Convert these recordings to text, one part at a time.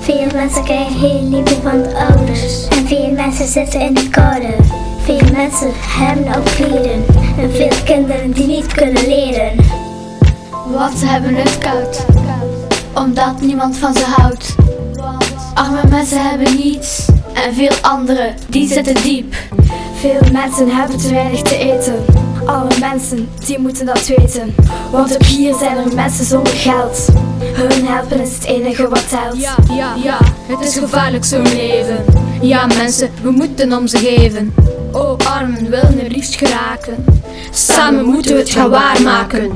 Veel mensen krijgen heel liefde van de ouders. En veel mensen zitten in de koude. Veel mensen hebben ook klieren. En veel kinderen die niet kunnen leren. Want ze hebben het koud, omdat niemand van ze houdt. Arme mensen hebben niets en veel anderen die zitten diep. Veel mensen hebben te weinig te eten. Alle mensen die moeten dat weten. Want ook hier zijn er mensen zonder geld. Hun helpen is het enige wat telt. Ja, ja, ja, het is gevaarlijk zo'n leven. Ja, mensen, we moeten om ze geven. Oh, armen willen er liefst geraken. Samen moeten we het gaan waarmaken.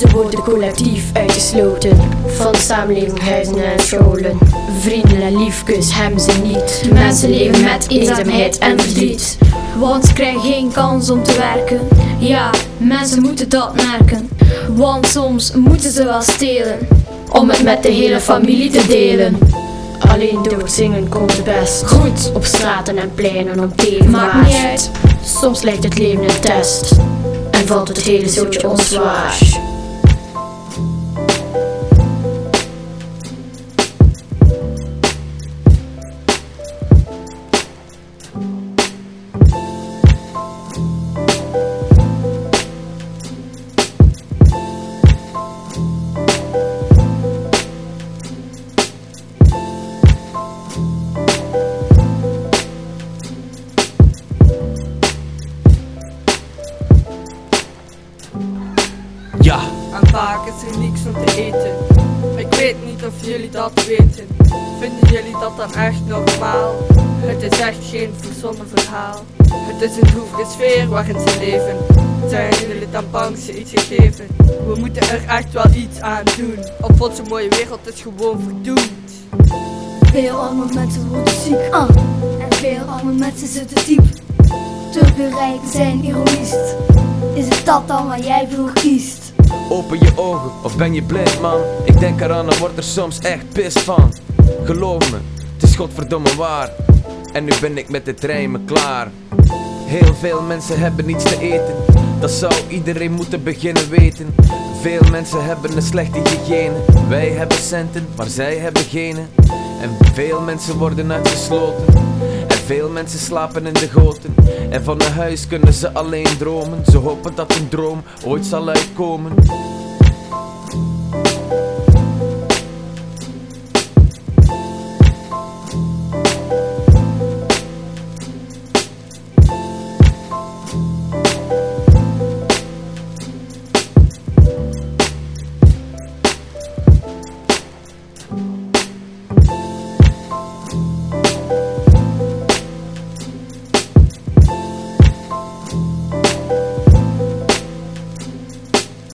Ze worden collectief uitgesloten van samenleving, huizen en scholen. Vrienden en liefjes hebben ze niet. Mensen leven met eenzaamheid en verdriet. Want ze krijgen geen kans om te werken. Ja, mensen moeten dat merken. Want soms moeten ze wel stelen. Om het met de hele familie te delen. Alleen door het zingen komt het best Goed. Op straten en pleinen om tegen Maakt niet uit. Soms lijkt het leven een test En valt het hele zootje ons zwaar Vaak is er niks om te eten. Ik weet niet of jullie dat weten. Vinden jullie dat dan echt normaal? Het is echt geen verzonnen verhaal. Het is een droevige sfeer waarin ze leven. Zijn jullie dan bang ze iets gegeven? We moeten er echt wel iets aan doen. Of onze mooie wereld is gewoon verdoemd. Veel arme mensen worden ziek. Ah. En veel arme mensen zitten diep. Te veel rijken zijn egoïst. Is het dat dan waar jij voor kiest? Open je ogen of ben je blind man? Ik denk eraan en word er soms echt pist van. Geloof me, het is godverdomme waar. En nu ben ik met het rijmen klaar. Heel veel mensen hebben niets te eten. Dat zou iedereen moeten beginnen weten. Veel mensen hebben een slechte hygiëne. Wij hebben centen, maar zij hebben gene. En veel mensen worden uitgesloten. En veel mensen slapen in de goten. En van een huis kunnen ze alleen dromen. Ze hopen dat een droom ooit zal uitkomen.